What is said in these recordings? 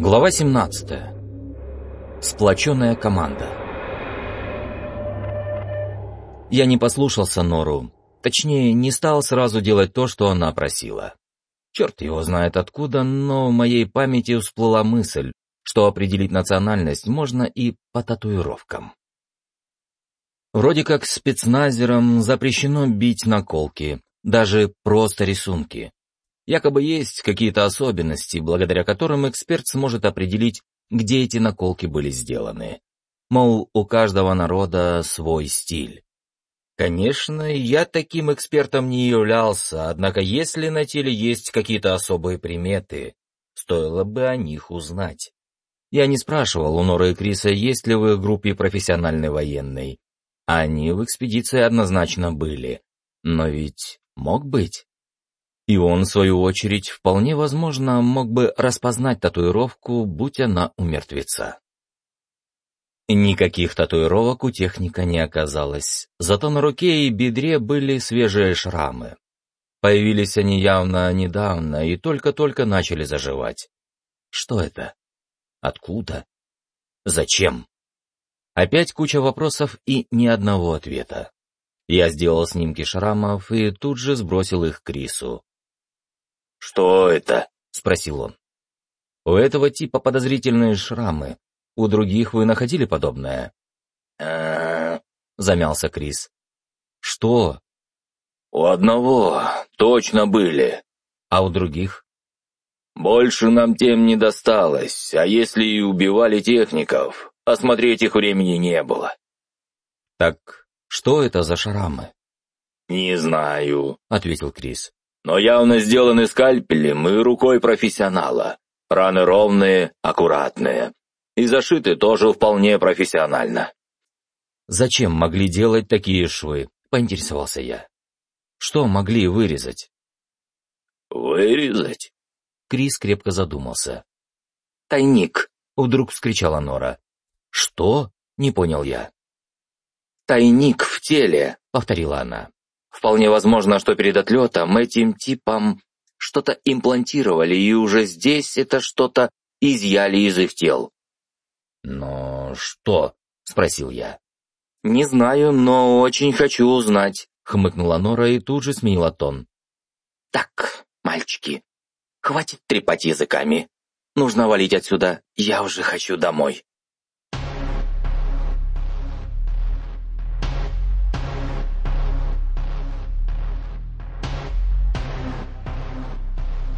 Глава 17. Сплоченная команда. Я не послушался Нору, точнее, не стал сразу делать то, что она просила. Черт его знает откуда, но в моей памяти всплыла мысль, что определить национальность можно и по татуировкам. Вроде как спецназерам запрещено бить наколки, даже просто рисунки. Якобы есть какие-то особенности, благодаря которым эксперт сможет определить, где эти наколки были сделаны. Мол, у каждого народа свой стиль. Конечно, я таким экспертом не являлся, однако если на теле есть какие-то особые приметы, стоило бы о них узнать. Я не спрашивал у Норы и Криса, есть ли в их группе профессиональный военный. Они в экспедиции однозначно были. Но ведь мог быть. И он, в свою очередь, вполне возможно, мог бы распознать татуировку, будь она у мертвеца. Никаких татуировок у техника не оказалось, зато на руке и бедре были свежие шрамы. Появились они явно недавно и только-только начали заживать. Что это? Откуда? Зачем? Опять куча вопросов и ни одного ответа. Я сделал снимки шрамов и тут же сбросил их Крису. «Что это?» — спросил он. «У этого типа подозрительные шрамы. У других вы находили подобное?» Замялся Крис. «Что?» «У одного точно были. А у других?» «Больше нам тем не досталось, а если и убивали техников, осмотреть их времени не было». «Так что это за шрамы?» «Не знаю», — ответил Крис но явно сделаны скальпелем и рукой профессионала. Раны ровные, аккуратные. И зашиты тоже вполне профессионально. «Зачем могли делать такие швы?» — поинтересовался я. «Что могли вырезать?» «Вырезать?» Крис крепко задумался. «Тайник!» — вдруг вскричала Нора. «Что?» — не понял я. «Тайник в теле!» — повторила она. Вполне возможно, что перед отлетом этим типам что-то имплантировали, и уже здесь это что-то изъяли из их тел. «Но что?» — спросил я. «Не знаю, но очень хочу узнать», — хмыкнула Нора и тут же сменила тон. «Так, мальчики, хватит трепать языками. Нужно валить отсюда, я уже хочу домой».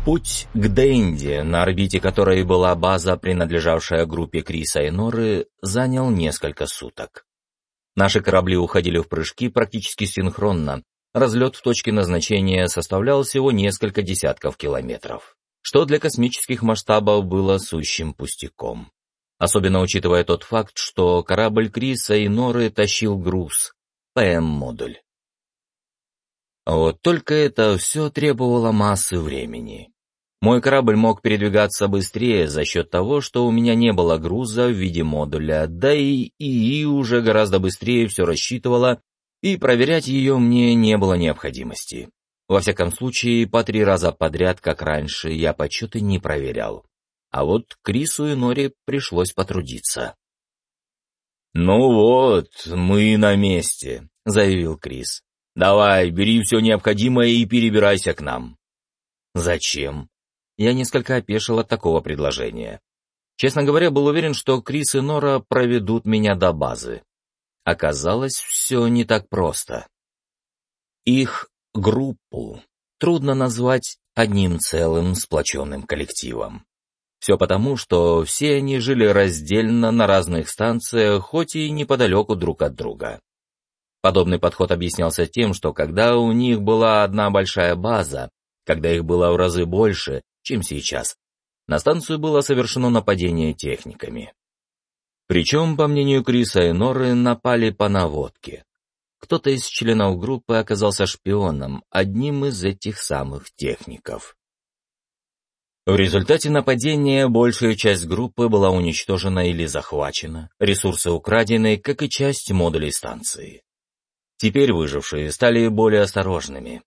Путь к Денди, на орбите которой была база, принадлежавшая группе Криса и Норы, занял несколько суток. Наши корабли уходили в прыжки практически синхронно. Разлет в точке назначения составлял всего несколько десятков километров, что для космических масштабов было сущим пустяком. Особенно учитывая тот факт, что корабль Криса и Норы тащил груз, ПМ-модуль. Вот только это все требовало массы времени. Мой корабль мог передвигаться быстрее за счет того, что у меня не было груза в виде модуля, да и ИИ уже гораздо быстрее все рассчитывала, и проверять ее мне не было необходимости. Во всяком случае, по три раза подряд, как раньше, я почеты не проверял. А вот Крису и Нори пришлось потрудиться. «Ну вот, мы на месте», — заявил Крис. Давай, бери все необходимое и перебирайся к нам». «Зачем?» Я несколько опешил от такого предложения. Честно говоря, был уверен, что Крис и Нора проведут меня до базы. Оказалось, все не так просто. Их группу трудно назвать одним целым сплоченным коллективом. Все потому, что все они жили раздельно на разных станциях, хоть и неподалеку друг от друга. Подобный подход объяснялся тем, что когда у них была одна большая база, когда их было в разы больше, чем сейчас, на станцию было совершено нападение техниками. Причем, по мнению Криса и Норы, напали по наводке. Кто-то из членов группы оказался шпионом, одним из этих самых техников. В результате нападения большая часть группы была уничтожена или захвачена, ресурсы украдены, как и часть модулей станции. Теперь выжившие стали более осторожными.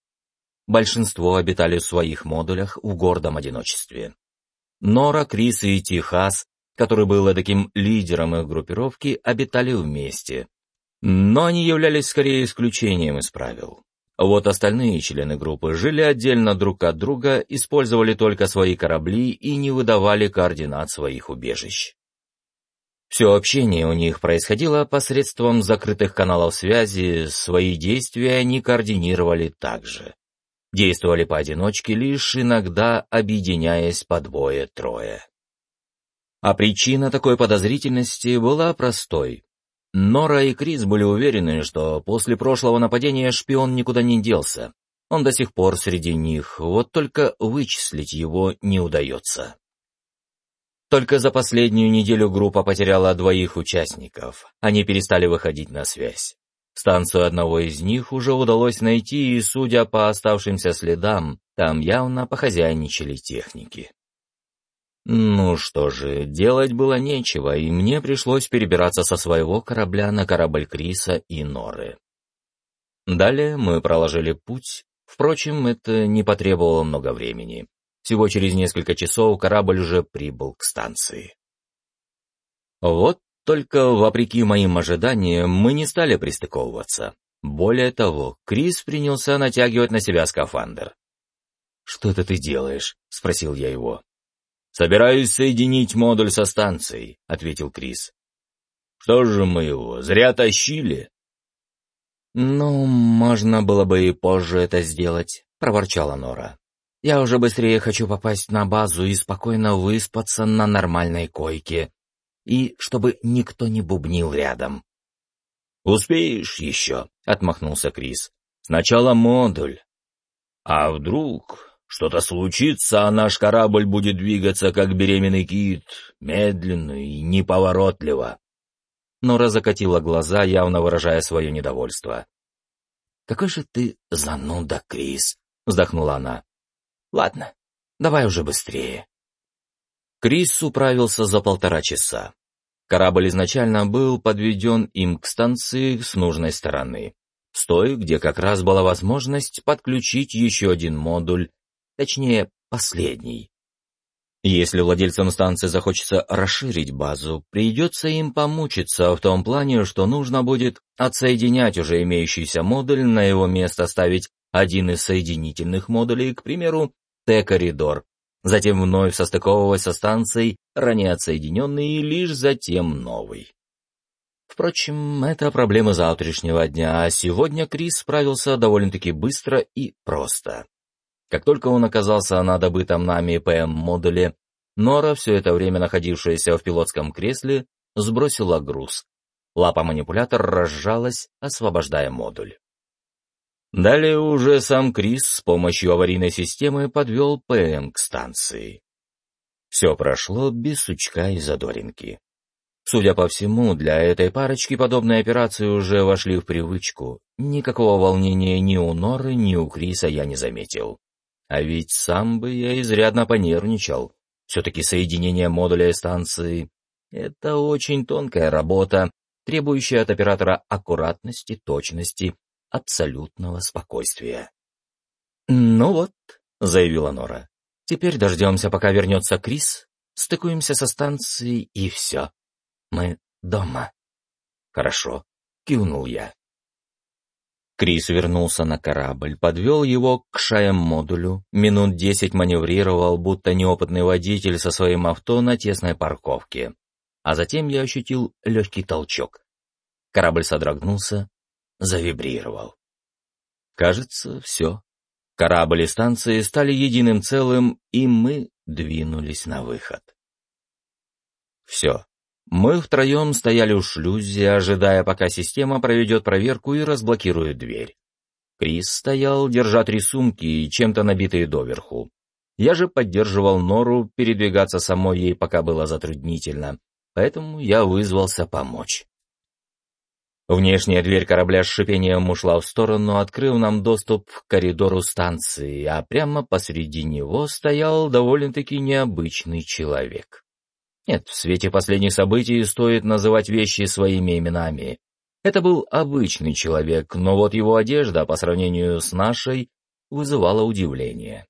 Большинство обитали в своих модулях в гордом одиночестве. Нора, Крис и Техас, который был таким лидером их группировки, обитали вместе. Но они являлись скорее исключением из правил. Вот остальные члены группы жили отдельно друг от друга, использовали только свои корабли и не выдавали координат своих убежищ. Все общение у них происходило посредством закрытых каналов связи, свои действия они координировали также. Действовали поодиночке, лишь иногда объединяясь по двое-трое. А причина такой подозрительности была простой. Нора и Крис были уверены, что после прошлого нападения шпион никуда не делся. Он до сих пор среди них, вот только вычислить его не удается. Только за последнюю неделю группа потеряла двоих участников. Они перестали выходить на связь. Станцию одного из них уже удалось найти, и, судя по оставшимся следам, там явно похозяйничали техники. Ну что же, делать было нечего, и мне пришлось перебираться со своего корабля на корабль Криса и Норы. Далее мы проложили путь, впрочем, это не потребовало много времени. Всего через несколько часов корабль уже прибыл к станции. Вот только, вопреки моим ожиданиям, мы не стали пристыковываться. Более того, Крис принялся натягивать на себя скафандр. «Что это ты делаешь?» — спросил я его. «Собираюсь соединить модуль со станцией», — ответил Крис. «Что же мы его, зря тащили?» «Ну, можно было бы и позже это сделать», — проворчала Нора. «Я уже быстрее хочу попасть на базу и спокойно выспаться на нормальной койке, и чтобы никто не бубнил рядом». «Успеешь еще», — отмахнулся Крис. «Сначала модуль. А вдруг что-то случится, а наш корабль будет двигаться, как беременный кит, медленно и неповоротливо. Нора закатила глаза, явно выражая свое недовольство. «Какой же ты зануда, Крис!» — вздохнула она. «Ладно, давай уже быстрее». Крис управился за полтора часа. Корабль изначально был подведен им к станции с нужной стороны, с той, где как раз была возможность подключить еще один модуль точнее, последний. Если владельцам станции захочется расширить базу, придется им помучиться в том плане, что нужно будет отсоединять уже имеющийся модуль, на его место ставить один из соединительных модулей, к примеру, Т-коридор, затем вновь состыковывать со станцией, ранее отсоединенный, и лишь затем новый. Впрочем, это проблема завтрашнего дня, а сегодня Крис справился довольно-таки быстро и просто. Как только он оказался на добытом нами ПМ-модуле, Нора, все это время находившаяся в пилотском кресле, сбросила груз. Лапа манипулятора разжалась, освобождая модуль. Далее уже сам Крис с помощью аварийной системы подвел ПМ к станции. Все прошло без сучка и задоринки. Судя по всему, для этой парочки подобные операции уже вошли в привычку. Никакого волнения ни у Норы, ни у Криса я не заметил. А ведь сам бы я изрядно понервничал. Все-таки соединение модуля и станции — это очень тонкая работа, требующая от оператора аккуратности, точности, абсолютного спокойствия. «Ну вот», — заявила Нора, — «теперь дождемся, пока вернется Крис, стыкуемся со станцией и все. Мы дома». «Хорошо», — кивнул я. Крис вернулся на корабль, подвел его к шаем-модулю, минут десять маневрировал, будто неопытный водитель со своим авто на тесной парковке. А затем я ощутил легкий толчок. Корабль содрогнулся, завибрировал. Кажется, все. Корабль и станции стали единым целым, и мы двинулись на выход. Все. Мы втроем стояли у шлюзе, ожидая, пока система проведет проверку и разблокирует дверь. Крис стоял, держа три сумки, чем-то набитые доверху. Я же поддерживал Нору, передвигаться самой ей пока было затруднительно, поэтому я вызвался помочь. Внешняя дверь корабля с шипением ушла в сторону, открыв нам доступ к коридору станции, а прямо посреди него стоял довольно-таки необычный человек. Нет, в свете последних событий стоит называть вещи своими именами. Это был обычный человек, но вот его одежда по сравнению с нашей вызывала удивление.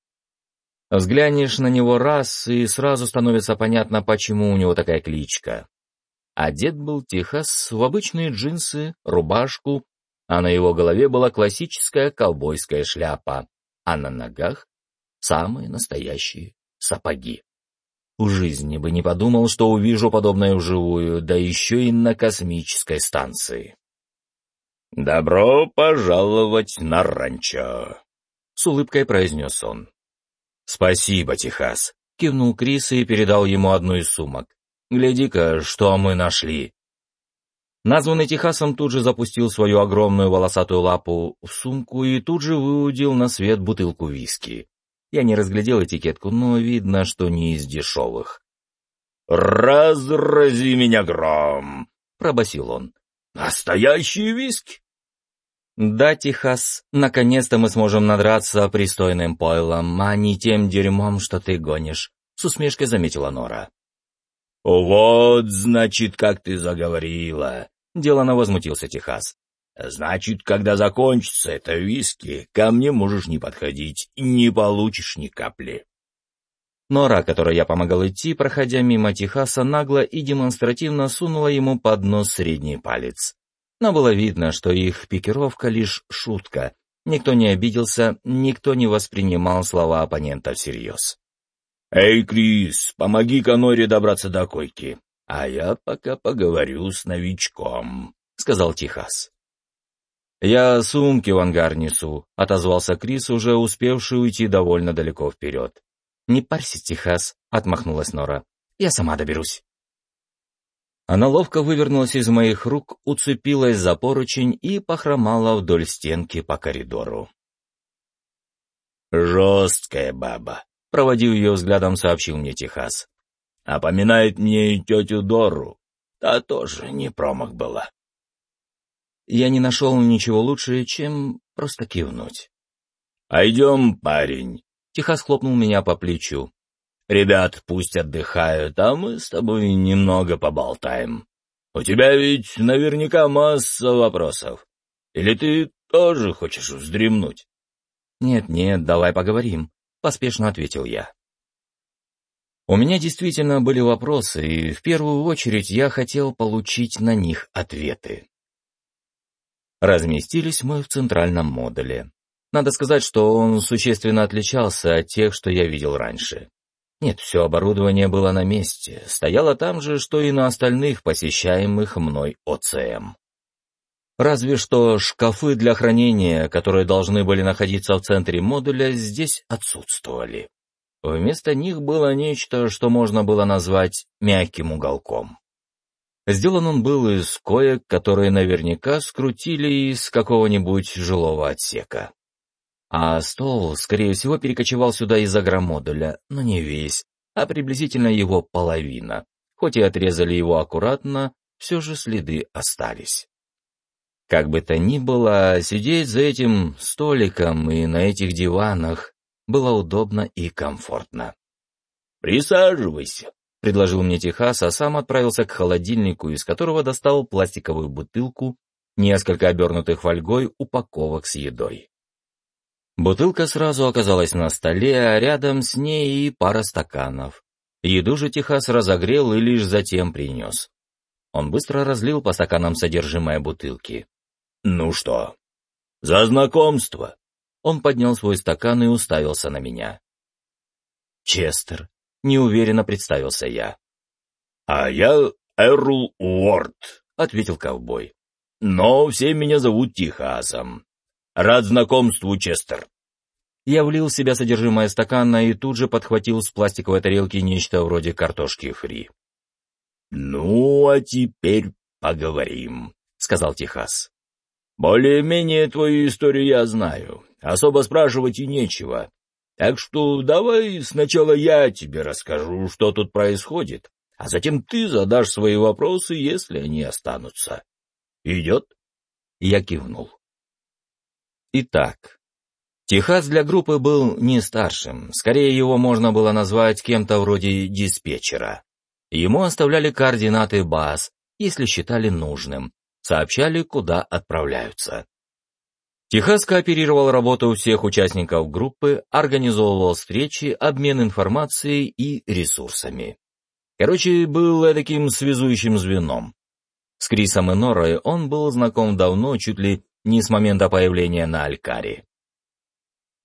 Взглянешь на него раз, и сразу становится понятно, почему у него такая кличка. Одет был Техас в обычные джинсы, рубашку, а на его голове была классическая ковбойская шляпа, а на ногах самые настоящие сапоги. В жизни бы не подумал, что увижу подобное вживую, да еще и на космической станции. «Добро пожаловать на ранчо», — с улыбкой произнес он. «Спасибо, Техас», — кивнул Крис и передал ему одну из сумок. «Гляди-ка, что мы нашли». Названный Техасом тут же запустил свою огромную волосатую лапу в сумку и тут же выудил на свет бутылку виски. Я не разглядел этикетку, но видно, что не из дешевых. «Разрази меня гром!» — пробасил он. «Настоящий виски!» «Да, Техас, наконец-то мы сможем надраться пристойным пойлом, а не тем дерьмом, что ты гонишь», — с усмешкой заметила Нора. «Вот, значит, как ты заговорила», — делано возмутился Техас. «Значит, когда закончится это виски, ко мне можешь не подходить, не получишь ни капли». Нора, которой я помогал идти, проходя мимо Техаса, нагло и демонстративно сунула ему под нос средний палец но было видно, что их пикировка лишь шутка. Никто не обиделся, никто не воспринимал слова оппонента всерьез. «Эй, Крис, помоги Каноре добраться до койки, а я пока поговорю с новичком», — сказал Техас. «Я сумки в ангар несу», — отозвался Крис, уже успевший уйти довольно далеко вперед. «Не парься, Техас», — отмахнулась Нора. «Я сама доберусь». Она ловко вывернулась из моих рук, уцепилась за поручень и похромала вдоль стенки по коридору. «Жесткая баба», — проводив ее взглядом, сообщил мне Техас. «Опоминает мне и тетю Дору. Та тоже не промах была». Я не нашел ничего лучше, чем просто кивнуть. «Пойдем, парень», — Техас хлопнул меня по плечу. Ребят пусть отдыхают, а мы с тобой немного поболтаем. У тебя ведь наверняка масса вопросов. Или ты тоже хочешь вздремнуть?» «Нет-нет, давай поговорим», — поспешно ответил я. У меня действительно были вопросы, и в первую очередь я хотел получить на них ответы. Разместились мы в центральном модуле. Надо сказать, что он существенно отличался от тех, что я видел раньше. Нет, все оборудование было на месте, стояло там же, что и на остальных посещаемых мной ОЦМ. Разве что шкафы для хранения, которые должны были находиться в центре модуля, здесь отсутствовали. Вместо них было нечто, что можно было назвать мягким уголком. Сделан он был из коек, которые наверняка скрутили из какого-нибудь жилого отсека. А стол, скорее всего, перекочевал сюда из агромодуля, но не весь, а приблизительно его половина. Хоть и отрезали его аккуратно, все же следы остались. Как бы то ни было, сидеть за этим столиком и на этих диванах было удобно и комфортно. «Присаживайся», — предложил мне Техас, а сам отправился к холодильнику, из которого достал пластиковую бутылку, несколько обернутых фольгой упаковок с едой. Бутылка сразу оказалась на столе, а рядом с ней и пара стаканов. Еду же Техас разогрел и лишь затем принес. Он быстро разлил по стаканам содержимое бутылки. «Ну что, за знакомство?» Он поднял свой стакан и уставился на меня. «Честер», — неуверенно представился я. «А я Эрл Уорд», — ответил ковбой. «Но все меня зовут Техасом. Рад знакомству, Честер. Я влил в себя содержимое стакана и тут же подхватил с пластиковой тарелки нечто вроде картошки фри. «Ну, а теперь поговорим», — сказал Техас. «Более-менее твою историю я знаю. Особо спрашивать и нечего. Так что давай сначала я тебе расскажу, что тут происходит, а затем ты задашь свои вопросы, если они останутся. Идет?» Я кивнул. Итак, Техас для группы был не старшим, скорее его можно было назвать кем-то вроде диспетчера. Ему оставляли координаты баз, если считали нужным, сообщали, куда отправляются. Техас кооперировал работу всех участников группы, организовывал встречи, обмен информацией и ресурсами. Короче, был таким связующим звеном. С Крисом и Норой он был знаком давно, чуть ли не с момента появления на Алькаре.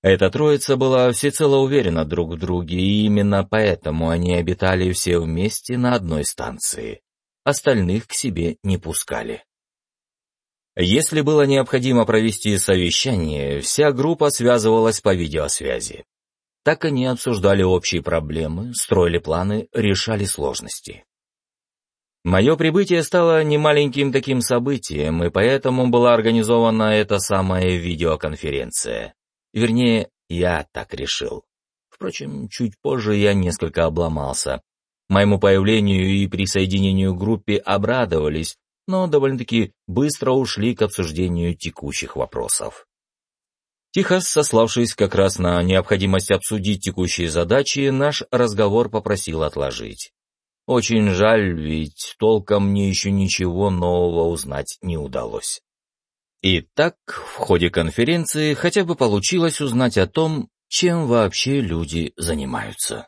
Эта троица была всецело уверена друг в друге, и именно поэтому они обитали все вместе на одной станции. Остальных к себе не пускали. Если было необходимо провести совещание, вся группа связывалась по видеосвязи. Так они обсуждали общие проблемы, строили планы, решали сложности. Мое прибытие стало немаленьким таким событием, и поэтому была организована эта самая видеоконференция. Вернее, я так решил. Впрочем, чуть позже я несколько обломался. Моему появлению и присоединению к группе обрадовались, но довольно-таки быстро ушли к обсуждению текущих вопросов. Тихо сославшись как раз на необходимость обсудить текущие задачи, наш разговор попросил отложить. Очень жаль, ведь толком мне еще ничего нового узнать не удалось. И так, в ходе конференции хотя бы получилось узнать о том, чем вообще люди занимаются.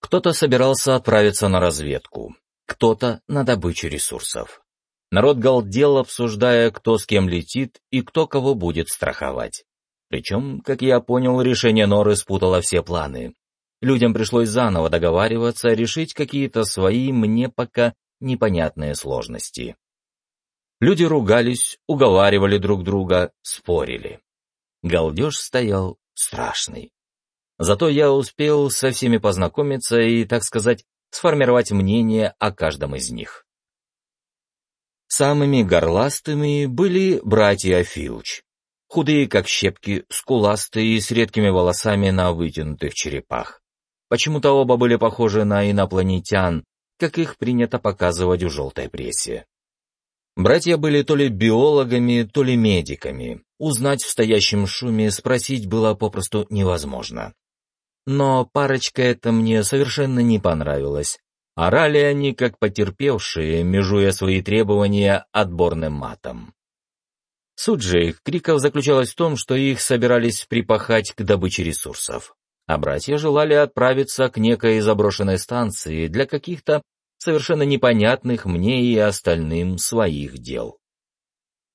Кто-то собирался отправиться на разведку, кто-то на добычу ресурсов. Народ галдел, обсуждая, кто с кем летит и кто кого будет страховать. Причем, как я понял, решение Норы спутало все планы. Людям пришлось заново договариваться, решить какие-то свои, мне пока непонятные сложности. Люди ругались, уговаривали друг друга, спорили. Галдеж стоял страшный. Зато я успел со всеми познакомиться и, так сказать, сформировать мнение о каждом из них. Самыми горластыми были братья Филч. Худые, как щепки, скуластые, с редкими волосами на вытянутых черепах. Почему-то оба были похожи на инопланетян, как их принято показывать в желтой прессе. Братья были то ли биологами, то ли медиками. Узнать в стоящем шуме спросить было попросту невозможно. Но парочка эта мне совершенно не понравилась. Орали они, как потерпевшие, межуя свои требования отборным матом. Суть же их криков заключалась в том, что их собирались припахать к добыче ресурсов, а братья желали отправиться к некой заброшенной станции для каких-то совершенно непонятных мне и остальным своих дел.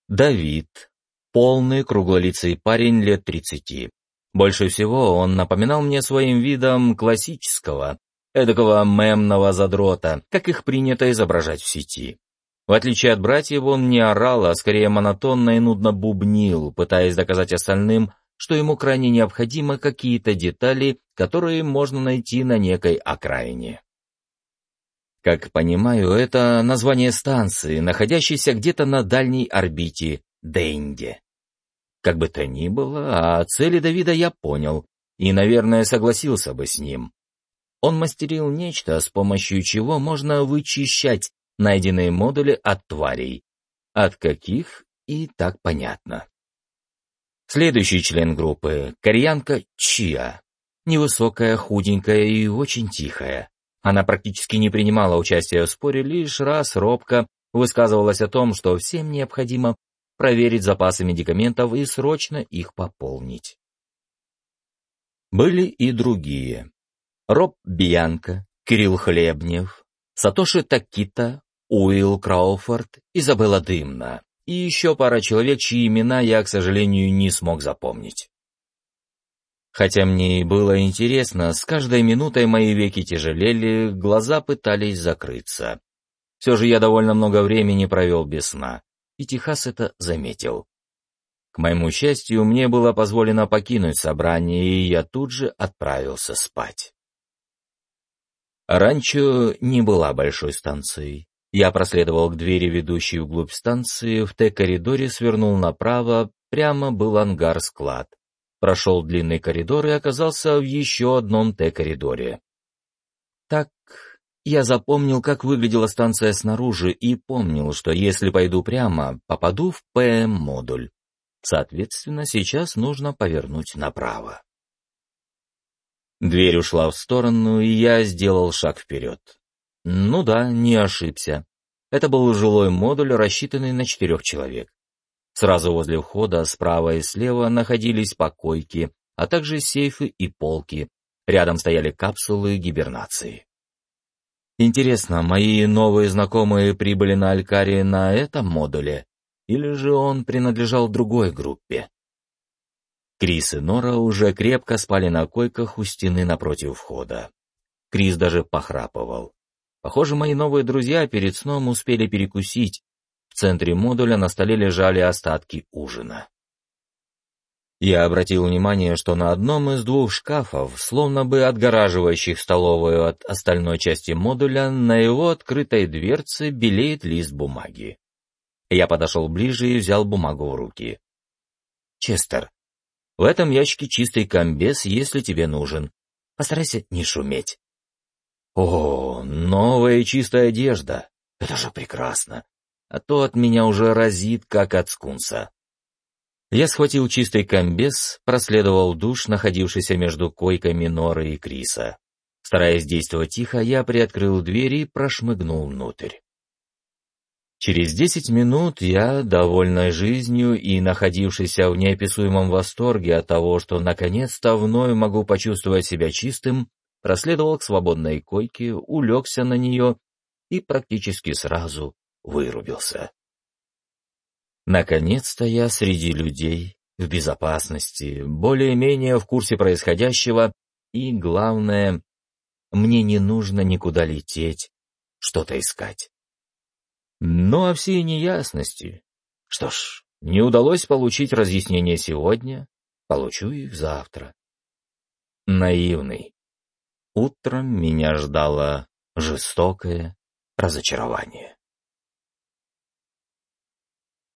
Давид, полный круглолицый парень лет тридцати. Больше всего он напоминал мне своим видом классического, эдакого мемного задрота, как их принято изображать в сети. В отличие от братьев, он не орал, а скорее монотонно и нудно бубнил, пытаясь доказать остальным, что ему крайне необходимы какие-то детали, которые можно найти на некой окраине. Как понимаю, это название станции, находящейся где-то на дальней орбите Денде. Как бы то ни было, о цели Давида я понял и, наверное, согласился бы с ним. Он мастерил нечто, с помощью чего можно вычищать найденные модули от тварей. От каких и так понятно. Следующий член группы — кореянка Чиа. Невысокая, худенькая и очень тихая. Она практически не принимала участия в споре, лишь раз робко высказывалась о том, что всем необходимо проверить запасы медикаментов и срочно их пополнить. Были и другие. Роб Бьянка, Кирилл Хлебнев, Сатоши Такита, Уилл Крауфорд, Изабелла Дымна и еще пара человек, чьи имена я, к сожалению, не смог запомнить. Хотя мне и было интересно, с каждой минутой мои веки тяжелели, глаза пытались закрыться. Все же я довольно много времени провел без сна, и Техас это заметил. К моему счастью, мне было позволено покинуть собрание, и я тут же отправился спать. Ранчо не была большой станцией. Я проследовал к двери, ведущей вглубь станции, в Т-коридоре свернул направо, прямо был ангар-склад прошел длинный коридор и оказался в еще одном Т-коридоре. Так я запомнил, как выглядела станция снаружи, и помнил, что если пойду прямо, попаду в ПМ-модуль. Соответственно, сейчас нужно повернуть направо. Дверь ушла в сторону, и я сделал шаг вперед. Ну да, не ошибся. Это был жилой модуль, рассчитанный на четырех человек. Сразу возле входа справа и слева находились покойки, а также сейфы и полки. Рядом стояли капсулы гибернации. Интересно, мои новые знакомые прибыли на Алькаре на этом модуле? Или же он принадлежал другой группе? Крис и Нора уже крепко спали на койках у стены напротив входа. Крис даже похрапывал. Похоже, мои новые друзья перед сном успели перекусить. В центре модуля на столе лежали остатки ужина. Я обратил внимание, что на одном из двух шкафов, словно бы отгораживающих столовую от остальной части модуля, на его открытой дверце белеет лист бумаги. Я подошел ближе и взял бумагу в руки. «Честер, в этом ящике чистый комбез, если тебе нужен. Постарайся не шуметь». «О, новая чистая одежда! Это же прекрасно! А то от меня уже разит, как от скунса». Я схватил чистый комбез, проследовал душ, находившийся между койками Норы и Криса. Стараясь действовать тихо, я приоткрыл дверь и прошмыгнул внутрь. Через десять минут я, довольной жизнью и находившийся в неописуемом восторге от того, что наконец-то вновь могу почувствовать себя чистым, проследовал к свободной койке, улегся на нее и практически сразу вырубился. Наконец-то я среди людей, в безопасности, более-менее в курсе происходящего, и, главное, мне не нужно никуда лететь, что-то искать. Ну а все неясности... Что ж, не удалось получить разъяснение сегодня, получу их завтра. Наивный. Утром меня ждало жестокое разочарование.